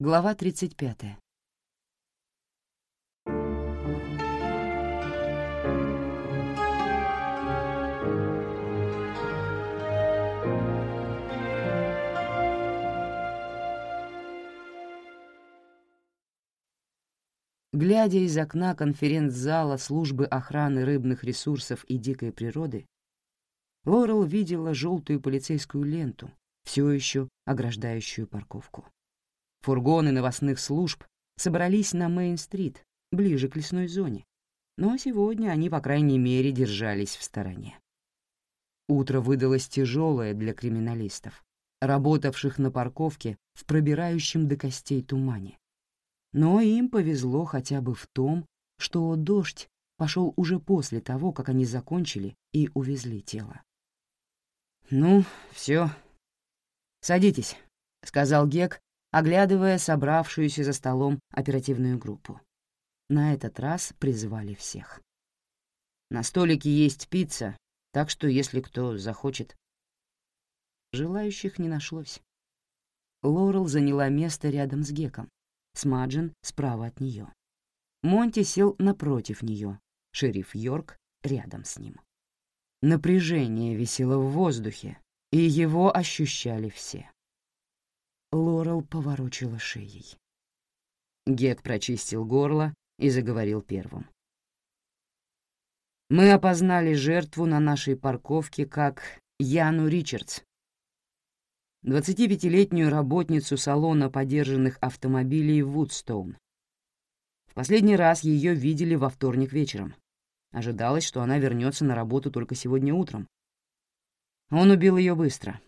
Глава 35. Глядя из окна конференц-зала службы охраны рыбных ресурсов и дикой природы, Лорел видела желтую полицейскую ленту, все еще ограждающую парковку. Фургоны новостных служб собрались на Мейн-стрит, ближе к лесной зоне, но сегодня они, по крайней мере, держались в стороне. Утро выдалось тяжелое для криминалистов, работавших на парковке в пробирающем до костей тумане. Но им повезло хотя бы в том, что дождь пошел уже после того, как они закончили и увезли тело. «Ну, все. Садитесь», — сказал Гек, оглядывая собравшуюся за столом оперативную группу. На этот раз призвали всех. «На столике есть пицца, так что если кто захочет...» Желающих не нашлось. Лорел заняла место рядом с Геком, Смаджин справа от нее. Монти сел напротив нее, шериф Йорк рядом с ним. Напряжение висело в воздухе, и его ощущали все. Лорел поворочила шеей. Гек прочистил горло и заговорил первым. «Мы опознали жертву на нашей парковке как Яну Ричардс, 25-летнюю работницу салона подержанных автомобилей Вудстоун. В последний раз ее видели во вторник вечером. Ожидалось, что она вернется на работу только сегодня утром. Он убил ее быстро.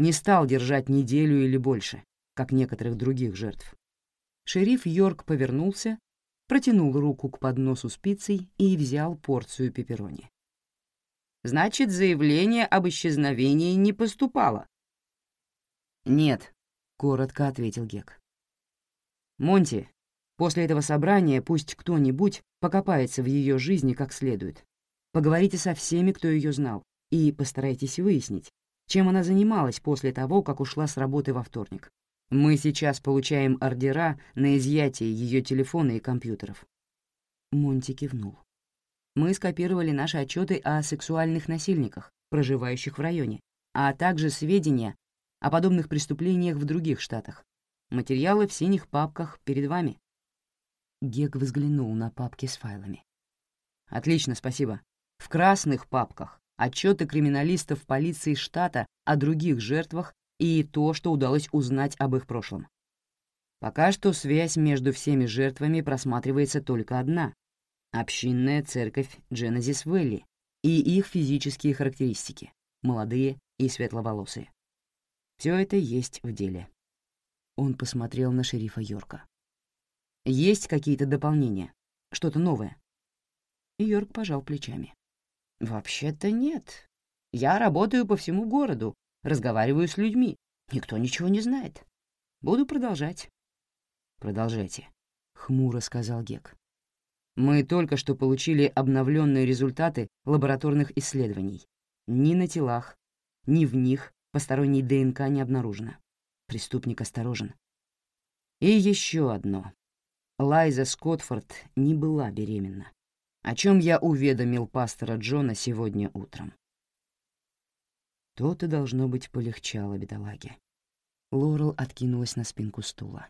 Не стал держать неделю или больше, как некоторых других жертв. Шериф Йорк повернулся, протянул руку к подносу с пиццей и взял порцию пепперони. «Значит, заявление об исчезновении не поступало?» «Нет», — коротко ответил Гек. «Монти, после этого собрания пусть кто-нибудь покопается в ее жизни как следует. Поговорите со всеми, кто ее знал, и постарайтесь выяснить, чем она занималась после того, как ушла с работы во вторник. Мы сейчас получаем ордера на изъятие ее телефона и компьютеров». Монти кивнул. «Мы скопировали наши отчеты о сексуальных насильниках, проживающих в районе, а также сведения о подобных преступлениях в других штатах. Материалы в синих папках перед вами». Гек взглянул на папки с файлами. «Отлично, спасибо. В красных папках отчеты криминалистов полиции штата о других жертвах и то, что удалось узнать об их прошлом. Пока что связь между всеми жертвами просматривается только одна — общинная церковь Genesis Вэлли и их физические характеристики — молодые и светловолосые. Все это есть в деле. Он посмотрел на шерифа Йорка. Есть какие-то дополнения? Что-то новое? Йорк пожал плечами. Вообще-то нет. Я работаю по всему городу, разговариваю с людьми. Никто ничего не знает. Буду продолжать. Продолжайте, хмуро сказал Гек. Мы только что получили обновленные результаты лабораторных исследований. Ни на телах, ни в них Посторонней ДНК не обнаружено. Преступник осторожен. И еще одно. Лайза Скотфорд не была беременна, о чем я уведомил пастора Джона сегодня утром. То-то должно быть полегчало бедолаге. Лорел откинулась на спинку стула.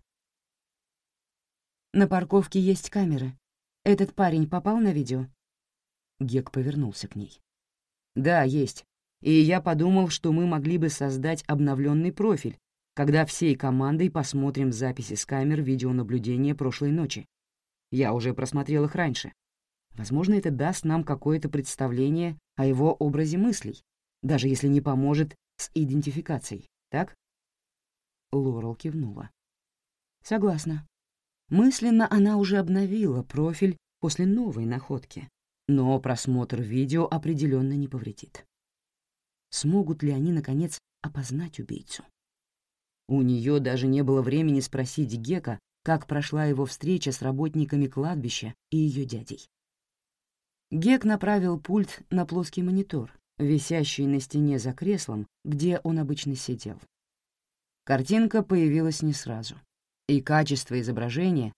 «На парковке есть камеры. Этот парень попал на видео?» Гек повернулся к ней. «Да, есть и я подумал, что мы могли бы создать обновленный профиль, когда всей командой посмотрим записи с камер видеонаблюдения прошлой ночи. Я уже просмотрел их раньше. Возможно, это даст нам какое-то представление о его образе мыслей, даже если не поможет с идентификацией, так? Лорел кивнула. Согласна. Мысленно она уже обновила профиль после новой находки, но просмотр видео определенно не повредит. Смогут ли они, наконец, опознать убийцу? У нее даже не было времени спросить Гека, как прошла его встреча с работниками кладбища и ее дядей. Гек направил пульт на плоский монитор, висящий на стене за креслом, где он обычно сидел. Картинка появилась не сразу, и качество изображения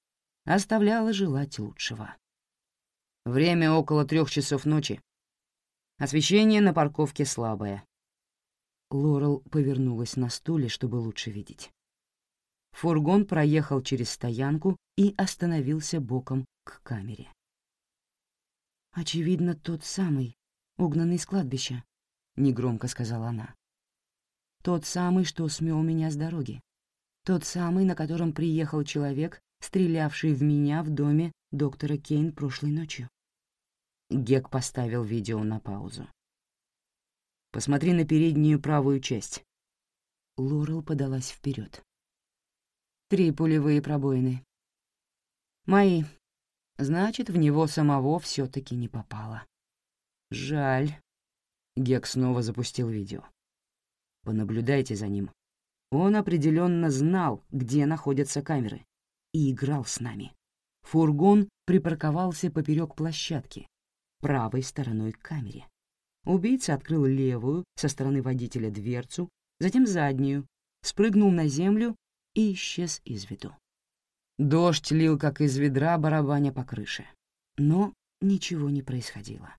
оставляло желать лучшего. Время около трех часов ночи. Освещение на парковке слабое. Лорел повернулась на стуле, чтобы лучше видеть. Фургон проехал через стоянку и остановился боком к камере. «Очевидно, тот самый, угнанный с кладбища», — негромко сказала она. «Тот самый, что смел меня с дороги. Тот самый, на котором приехал человек, стрелявший в меня в доме доктора Кейн прошлой ночью». Гек поставил видео на паузу. «Посмотри на переднюю правую часть». Лорел подалась вперед. Три пулевые пробоины. Мои. Значит, в него самого все таки не попало. Жаль. Гек снова запустил видео. Понаблюдайте за ним. Он определенно знал, где находятся камеры, и играл с нами. Фургон припарковался поперек площадки, правой стороной к камере. Убийца открыл левую, со стороны водителя, дверцу, затем заднюю, спрыгнул на землю и исчез из виду. Дождь лил, как из ведра, барабаня по крыше. Но ничего не происходило.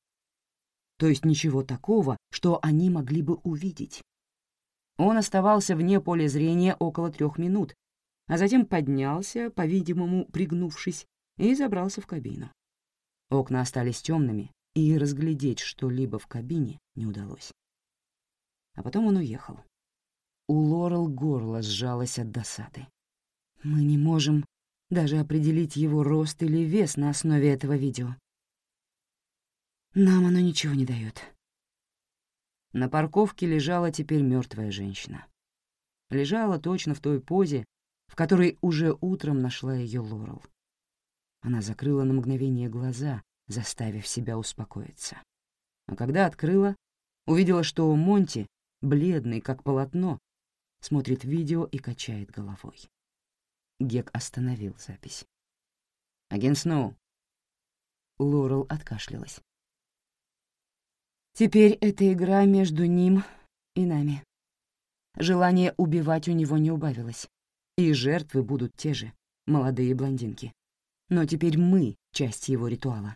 То есть ничего такого, что они могли бы увидеть. Он оставался вне поля зрения около трех минут, а затем поднялся, по-видимому, пригнувшись, и забрался в кабину. Окна остались темными, и разглядеть что-либо в кабине не удалось. А потом он уехал. У Лорел горло сжалось от досады. «Мы не можем даже определить его рост или вес на основе этого видео. Нам оно ничего не дает. На парковке лежала теперь мертвая женщина. Лежала точно в той позе, в которой уже утром нашла ее Лорел. Она закрыла на мгновение глаза, заставив себя успокоиться. А когда открыла, увидела, что Монти, бледный как полотно, смотрит видео и качает головой. Гек остановил запись. «Агент Сноу». Лорел откашлялась. «Теперь это игра между ним и нами. Желание убивать у него не убавилось, и жертвы будут те же, молодые блондинки. Но теперь мы — часть его ритуала.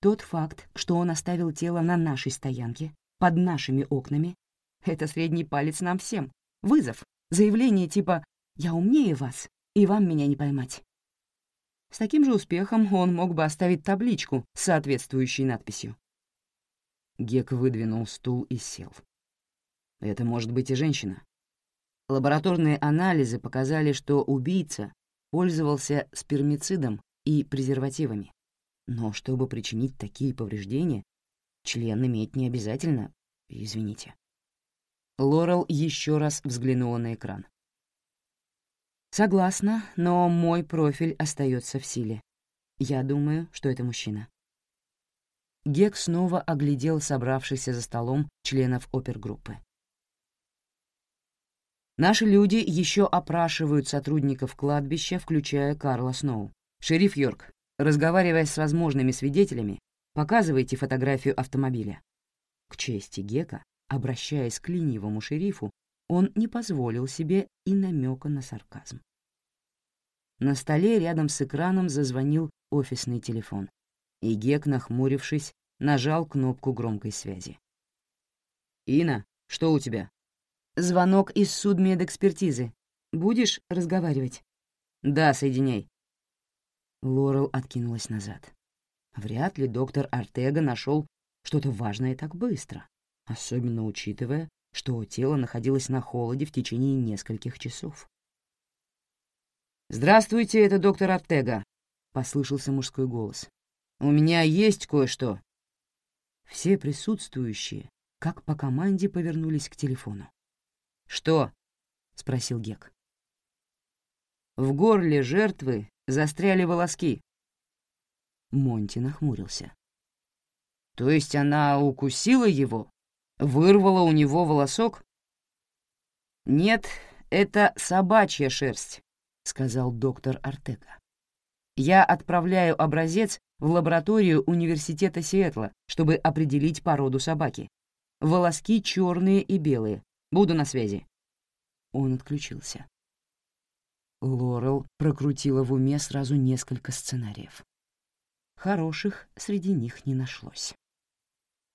Тот факт, что он оставил тело на нашей стоянке, под нашими окнами, — это средний палец нам всем. Вызов, заявление типа «я умнее вас, и вам меня не поймать». С таким же успехом он мог бы оставить табличку с соответствующей надписью. Гек выдвинул стул и сел. Это может быть и женщина. Лабораторные анализы показали, что убийца пользовался спермицидом и презервативами. Но чтобы причинить такие повреждения, член иметь не обязательно, извините. Лорел еще раз взглянула на экран. Согласна, но мой профиль остается в силе. Я думаю, что это мужчина. Гек снова оглядел собравшихся за столом членов опергруппы. Наши люди еще опрашивают сотрудников кладбища, включая Карла Сноу. Шериф Йорк, разговаривая с возможными свидетелями, показывайте фотографию автомобиля. К чести Гека, обращаясь к ленивому шерифу, он не позволил себе и намека на сарказм. На столе рядом с экраном зазвонил офисный телефон, и Гек, нахмурившись, нажал кнопку громкой связи. «Ина, что у тебя?» «Звонок из судмедэкспертизы. Будешь разговаривать?» «Да, соединяй». Лорел откинулась назад. Вряд ли доктор Артега нашел что-то важное так быстро, особенно учитывая, что тело находилось на холоде в течение нескольких часов. «Здравствуйте, это доктор Артега», — послышался мужской голос. «У меня есть кое-что». Все присутствующие, как по команде, повернулись к телефону. «Что?» — спросил Гек. В горле жертвы застряли волоски. Монти нахмурился. «То есть она укусила его? Вырвала у него волосок?» «Нет, это собачья шерсть», — сказал доктор Артека. «Я отправляю образец в лабораторию университета Сиэтла, чтобы определить породу собаки. Волоски черные и белые. Буду на связи». Он отключился. Лорел прокрутила в уме сразу несколько сценариев. Хороших среди них не нашлось.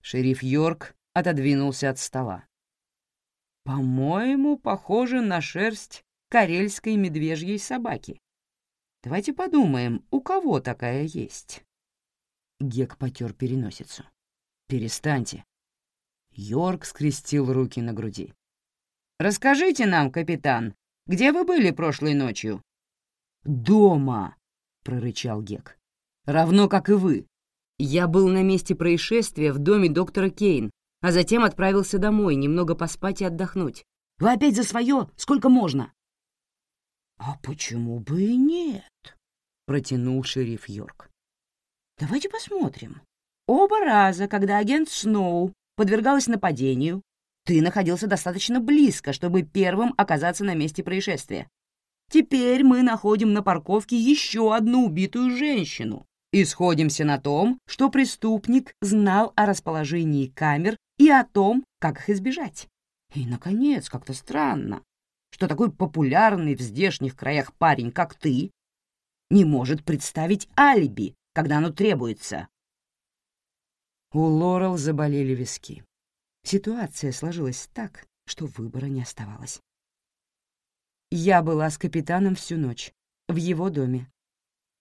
Шериф Йорк отодвинулся от стола. «По-моему, похоже на шерсть карельской медвежьей собаки. Давайте подумаем, у кого такая есть?» Гек потер переносицу. «Перестаньте». Йорк скрестил руки на груди. «Расскажите нам, капитан, где вы были прошлой ночью?» «Дома», — прорычал Гек. «Равно, как и вы. Я был на месте происшествия в доме доктора Кейн, а затем отправился домой немного поспать и отдохнуть. Вы опять за свое? Сколько можно?» «А почему бы и нет?» — протянул шериф Йорк. «Давайте посмотрим. Оба раза, когда агент Сноу подвергалась нападению, ты находился достаточно близко, чтобы первым оказаться на месте происшествия. Теперь мы находим на парковке еще одну убитую женщину и сходимся на том, что преступник знал о расположении камер и о том, как их избежать. И, наконец, как-то странно, что такой популярный в здешних краях парень, как ты, не может представить алиби, когда оно требуется. У Лорел заболели виски. Ситуация сложилась так, что выбора не оставалось. Я была с капитаном всю ночь, в его доме.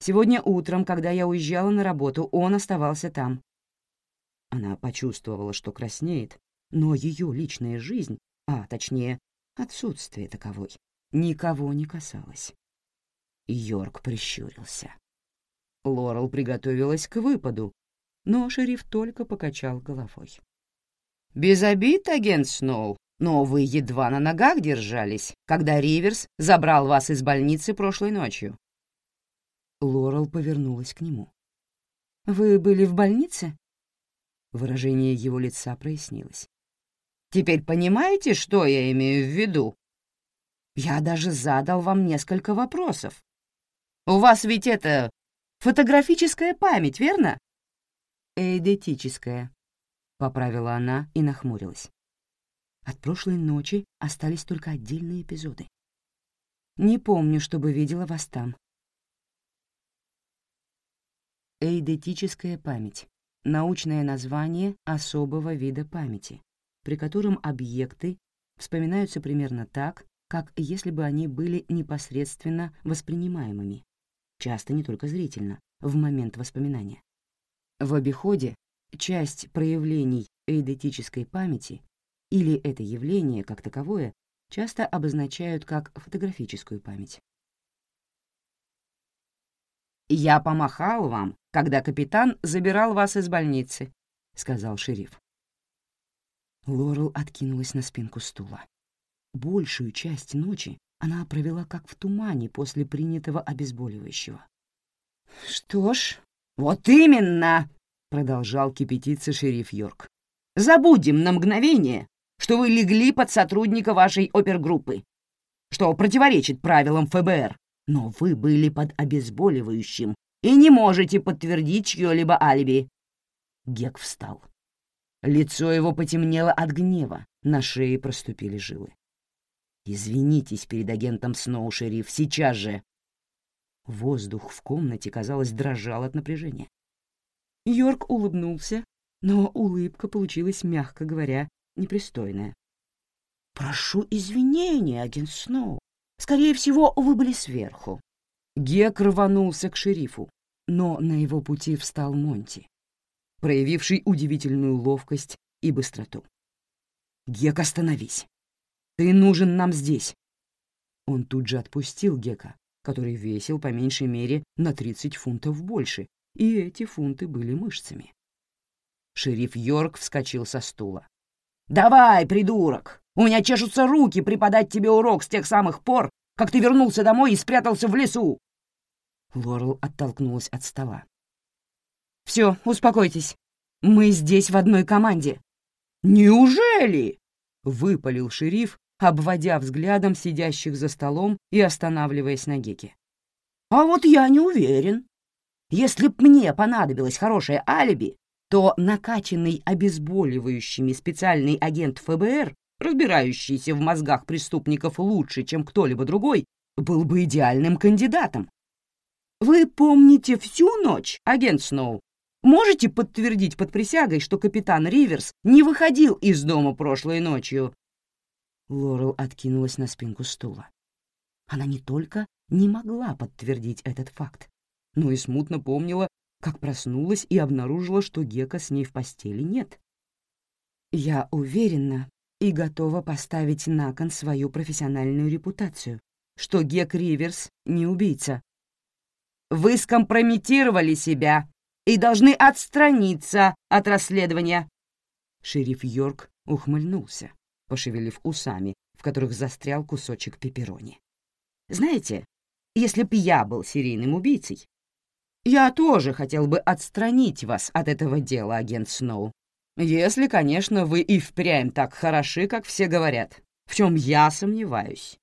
Сегодня утром, когда я уезжала на работу, он оставался там. Она почувствовала, что краснеет, но ее личная жизнь, а точнее, отсутствие таковой, никого не касалось. Йорк прищурился. Лорел приготовилась к выпаду, но шериф только покачал головой. «Без обид, агент Сноу, но вы едва на ногах держались, когда Риверс забрал вас из больницы прошлой ночью». Лорел повернулась к нему. «Вы были в больнице?» Выражение его лица прояснилось. «Теперь понимаете, что я имею в виду? Я даже задал вам несколько вопросов. У вас ведь это фотографическая память, верно?» «Эйдетическая», — поправила она и нахмурилась. От прошлой ночи остались только отдельные эпизоды. Не помню, чтобы видела вас там. Эйдетическая память — научное название особого вида памяти, при котором объекты вспоминаются примерно так, как если бы они были непосредственно воспринимаемыми, часто не только зрительно, в момент воспоминания. В обиходе часть проявлений эйдетической памяти или это явление как таковое часто обозначают как фотографическую память. «Я помахал вам, когда капитан забирал вас из больницы», — сказал шериф. Лорел откинулась на спинку стула. Большую часть ночи она провела как в тумане после принятого обезболивающего. «Что ж, вот именно!» — продолжал кипятиться шериф Йорк. «Забудем на мгновение, что вы легли под сотрудника вашей опергруппы, что противоречит правилам ФБР, но вы были под обезболивающим и не можете подтвердить чье-либо алиби». Гек встал. Лицо его потемнело от гнева, на шее проступили жилы. «Извинитесь перед агентом Сноу, шериф, сейчас же!» Воздух в комнате, казалось, дрожал от напряжения. Йорк улыбнулся, но улыбка получилась, мягко говоря, непристойная. «Прошу извинения, агент Сноу. Скорее всего, вы были сверху». Гек рванулся к шерифу, но на его пути встал Монти, проявивший удивительную ловкость и быстроту. «Гек, остановись! Ты нужен нам здесь!» Он тут же отпустил Гека, который весил по меньшей мере на 30 фунтов больше, и эти фунты были мышцами. Шериф Йорк вскочил со стула. «Давай, придурок! У меня чешутся руки преподать тебе урок с тех самых пор, как ты вернулся домой и спрятался в лесу!» Лорел оттолкнулась от стола. «Все, успокойтесь. Мы здесь в одной команде». «Неужели?» — выпалил шериф, обводя взглядом сидящих за столом и останавливаясь на Геке. «А вот я не уверен. Если б мне понадобилось хорошее алиби, то накачанный обезболивающими специальный агент ФБР, разбирающийся в мозгах преступников лучше, чем кто-либо другой, был бы идеальным кандидатом. Вы помните всю ночь, агент Сноу? Можете подтвердить под присягой, что капитан Риверс не выходил из дома прошлой ночью?» Лорел откинулась на спинку стула. Она не только не могла подтвердить этот факт, но и смутно помнила, как проснулась и обнаружила, что Гека с ней в постели нет. «Я уверена и готова поставить на кон свою профессиональную репутацию, что Гек Риверс не убийца». «Вы скомпрометировали себя и должны отстраниться от расследования!» Шериф Йорк ухмыльнулся, пошевелив усами, в которых застрял кусочек пепперони. «Знаете, если б я был серийным убийцей, я тоже хотел бы отстранить вас от этого дела, агент Сноу. Если, конечно, вы и впрямь так хороши, как все говорят, в чем я сомневаюсь.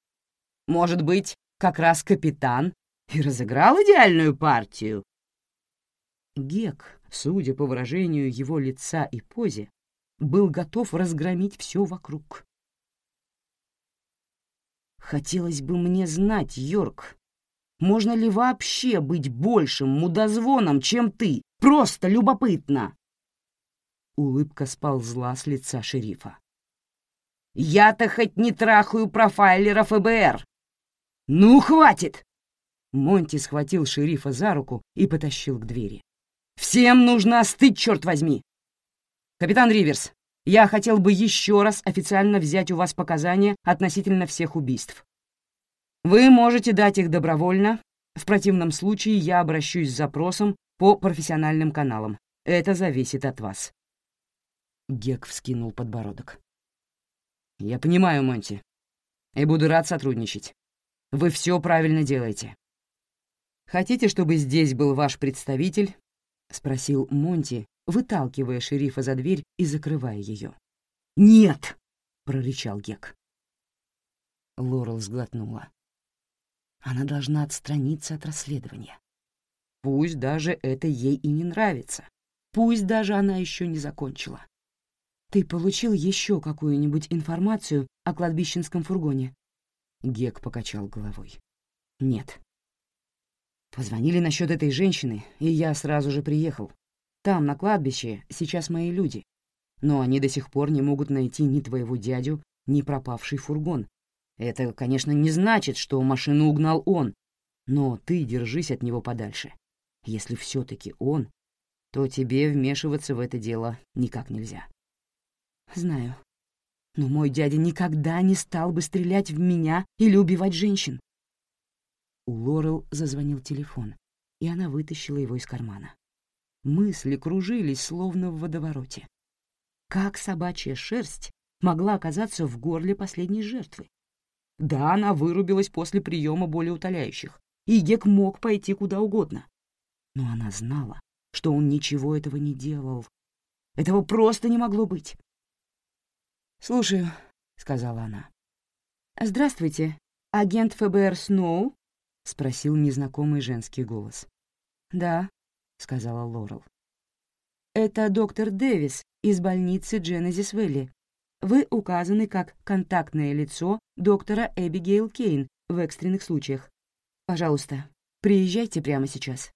Может быть, как раз капитан и разыграл идеальную партию?» Гек, судя по выражению его лица и позе, был готов разгромить все вокруг. «Хотелось бы мне знать, Йорк, можно ли вообще быть большим мудозвоном, чем ты? Просто любопытно!» Улыбка сползла с лица шерифа. «Я-то хоть не трахаю профайлера ФБР!» «Ну, хватит!» Монти схватил шерифа за руку и потащил к двери. «Всем нужно остыть, черт возьми!» «Капитан Риверс, я хотел бы еще раз официально взять у вас показания относительно всех убийств. Вы можете дать их добровольно, в противном случае я обращусь с запросом по профессиональным каналам. Это зависит от вас». Гек вскинул подбородок. «Я понимаю, Монти, и буду рад сотрудничать. Вы все правильно делаете. Хотите, чтобы здесь был ваш представитель?» — спросил Монти, выталкивая шерифа за дверь и закрывая ее. «Нет!» — прорычал Гек. Лорел сглотнула. Она должна отстраниться от расследования. Пусть даже это ей и не нравится. Пусть даже она еще не закончила. «Ты получил еще какую-нибудь информацию о кладбищенском фургоне?» Гек покачал головой. «Нет». Позвонили насчет этой женщины, и я сразу же приехал. Там, на кладбище, сейчас мои люди. Но они до сих пор не могут найти ни твоего дядю, ни пропавший фургон. Это, конечно, не значит, что машину угнал он, но ты держись от него подальше. Если все-таки он, то тебе вмешиваться в это дело никак нельзя. Знаю. Но мой дядя никогда не стал бы стрелять в меня или убивать женщин. У Лорел зазвонил телефон, и она вытащила его из кармана. Мысли кружились, словно в водовороте. Как собачья шерсть могла оказаться в горле последней жертвы? Да, она вырубилась после приема болеутоляющих, и Гек мог пойти куда угодно. Но она знала, что он ничего этого не делал. Этого просто не могло быть. «Слушаю», — сказала она. «Здравствуйте, агент ФБР Сноу?» — спросил незнакомый женский голос. «Да», — сказала Лорел. «Это доктор Дэвис из больницы Дженезис Вэлли. Вы указаны как контактное лицо доктора Эбигейл Кейн в экстренных случаях. Пожалуйста, приезжайте прямо сейчас.